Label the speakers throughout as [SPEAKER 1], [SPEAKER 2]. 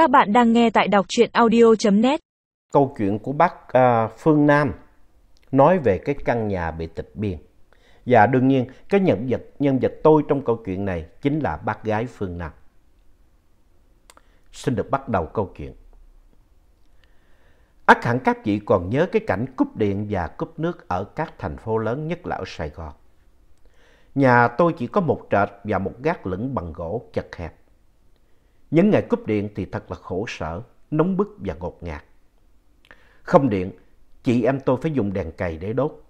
[SPEAKER 1] Các bạn đang nghe tại đọc truyện audio.net.
[SPEAKER 2] Câu chuyện của bác à, Phương Nam nói về cái căn nhà bị tịch biên. Và đương nhiên cái nhân vật, nhân vật tôi trong câu chuyện này chính là bác gái Phương Nam. Xin được bắt đầu câu chuyện. ác hẳn các chị còn nhớ cái cảnh cúp điện và cúp nước ở các thành phố lớn nhất là ở Sài Gòn. Nhà tôi chỉ có một trệt và một gác lửng bằng gỗ chật hẹp. Những ngày cúp điện thì thật là khổ sở, nóng bức và ngột ngạt. Không điện, chị em tôi phải dùng đèn cày để đốt,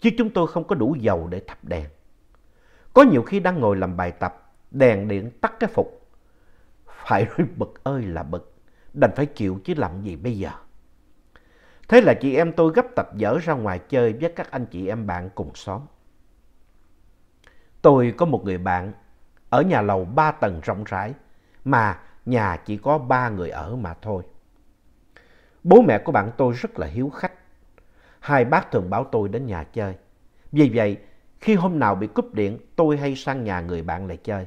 [SPEAKER 2] chứ chúng tôi không có đủ dầu để thắp đèn. Có nhiều khi đang ngồi làm bài tập, đèn điện tắt cái phục. Phải rồi bực ơi là bực, đành phải chịu chứ làm gì bây giờ. Thế là chị em tôi gấp tập dở ra ngoài chơi với các anh chị em bạn cùng xóm. Tôi có một người bạn ở nhà lầu ba tầng rộng rãi mà nhà chỉ có ba người ở mà thôi. Bố mẹ của bạn tôi rất là hiếu khách. Hai bác thường bảo tôi đến nhà chơi. Vì vậy, khi hôm nào bị cúp điện, tôi hay sang nhà người bạn lại chơi.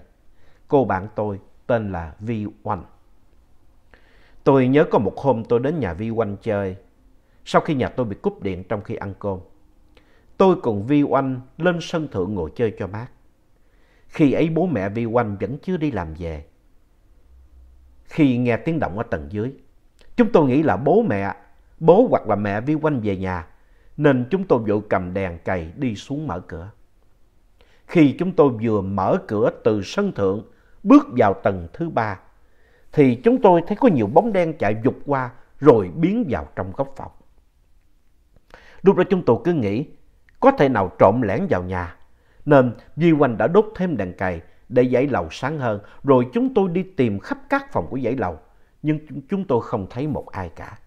[SPEAKER 2] Cô bạn tôi tên là Vi Oanh. Tôi nhớ có một hôm tôi đến nhà Vi Oanh chơi. Sau khi nhà tôi bị cúp điện trong khi ăn cơm, tôi cùng Vi Oanh lên sân thượng ngồi chơi cho mát. Khi ấy bố mẹ Vi Oanh vẫn chưa đi làm về. Khi nghe tiếng động ở tầng dưới, chúng tôi nghĩ là bố mẹ, bố hoặc là mẹ Vi quanh về nhà, nên chúng tôi vội cầm đèn cày đi xuống mở cửa. Khi chúng tôi vừa mở cửa từ sân thượng bước vào tầng thứ ba, thì chúng tôi thấy có nhiều bóng đen chạy vụt qua rồi biến vào trong góc phòng. Lúc đó chúng tôi cứ nghĩ có thể nào trộm lẻn vào nhà, nên Vi Oanh đã đốt thêm đèn cày để dãy lầu sáng hơn, rồi chúng tôi đi tìm khắp các phòng của dãy lầu, nhưng chúng tôi không thấy một ai cả.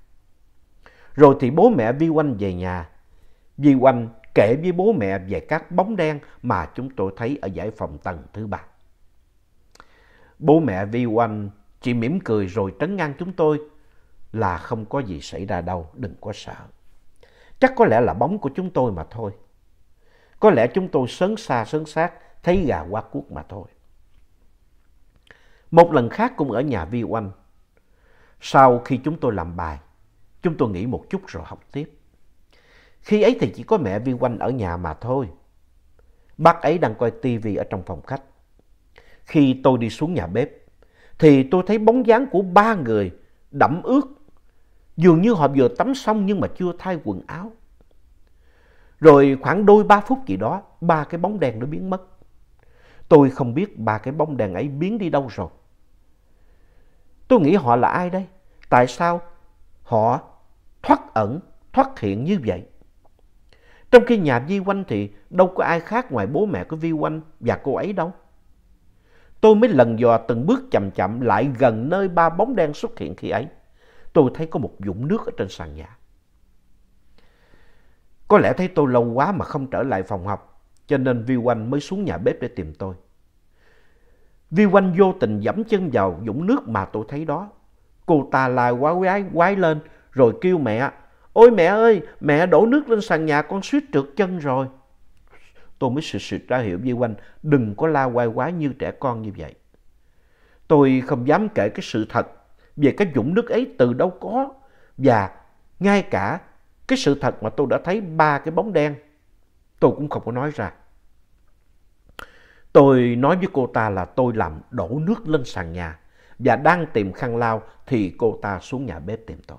[SPEAKER 2] Rồi thì bố mẹ Vi Oanh về nhà. Vi Oanh kể với bố mẹ về các bóng đen mà chúng tôi thấy ở dãy phòng tầng thứ ba. Bố mẹ Vi Oanh chỉ mỉm cười rồi trấn ngang chúng tôi là không có gì xảy ra đâu, đừng có sợ. Chắc có lẽ là bóng của chúng tôi mà thôi. Có lẽ chúng tôi sớn xa sớn sát thấy gà qua cuốc mà thôi. Một lần khác cũng ở nhà Vi Oanh. Sau khi chúng tôi làm bài, chúng tôi nghỉ một chút rồi học tiếp. Khi ấy thì chỉ có mẹ Vi Oanh ở nhà mà thôi. Bác ấy đang coi tivi ở trong phòng khách. Khi tôi đi xuống nhà bếp, thì tôi thấy bóng dáng của ba người đẫm ướt. Dường như họ vừa tắm xong nhưng mà chưa thay quần áo. Rồi khoảng đôi ba phút gì đó, ba cái bóng đèn nó biến mất. Tôi không biết ba cái bóng đèn ấy biến đi đâu rồi. Tôi nghĩ họ là ai đây? Tại sao họ thoát ẩn, thoát hiện như vậy? Trong khi nhà Vi Oanh thì đâu có ai khác ngoài bố mẹ của Vi Oanh và cô ấy đâu. Tôi mới lần dò từng bước chậm chậm lại gần nơi ba bóng đen xuất hiện khi ấy. Tôi thấy có một vũng nước ở trên sàn nhà. Có lẽ thấy tôi lâu quá mà không trở lại phòng học, cho nên Vi Oanh mới xuống nhà bếp để tìm tôi. Vi Oanh vô tình dẫm chân vào dũng nước mà tôi thấy đó. Cô ta la quá quái, quái lên rồi kêu mẹ, Ôi mẹ ơi, mẹ đổ nước lên sàn nhà con suýt trượt chân rồi. Tôi mới sụt sụt ra hiệu Vi Oanh đừng có la quay quá như trẻ con như vậy. Tôi không dám kể cái sự thật về cái dũng nước ấy từ đâu có và ngay cả cái sự thật mà tôi đã thấy ba cái bóng đen tôi cũng không có nói ra. Tôi nói với cô ta là tôi làm đổ nước lên sàn nhà và đang tìm khăn lau thì cô ta xuống nhà bếp tìm tôi.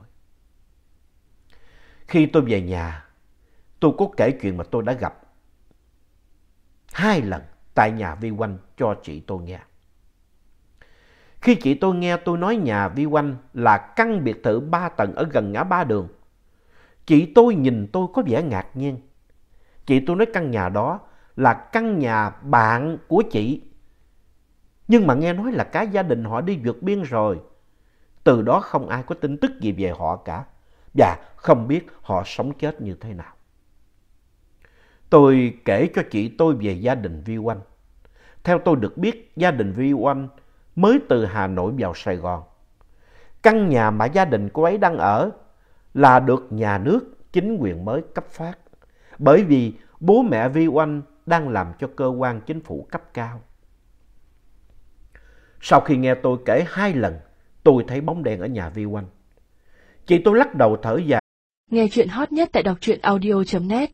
[SPEAKER 2] Khi tôi về nhà, tôi có kể chuyện mà tôi đã gặp hai lần tại nhà Vi Oanh cho chị tôi nghe. Khi chị tôi nghe tôi nói nhà Vi Oanh là căn biệt thự ba tầng ở gần ngã ba đường, chị tôi nhìn tôi có vẻ ngạc nhiên. Chị tôi nói căn nhà đó là căn nhà bạn của chị. Nhưng mà nghe nói là cả gia đình họ đi vượt biên rồi. Từ đó không ai có tin tức gì về họ cả. Và không biết họ sống chết như thế nào. Tôi kể cho chị tôi về gia đình Vi Oanh. Theo tôi được biết, gia đình Vi Oanh mới từ Hà Nội vào Sài Gòn. Căn nhà mà gia đình cô ấy đang ở là được nhà nước chính quyền mới cấp phát. Bởi vì bố mẹ Vi Oanh đang làm cho cơ quan chính phủ cấp cao. Sau khi nghe tôi kể hai lần, tôi thấy bóng đèn ở nhà Vi Oanh. Chị tôi lắc đầu thở dài.
[SPEAKER 1] Nghe chuyện hot nhất tại đọc truyện audio.net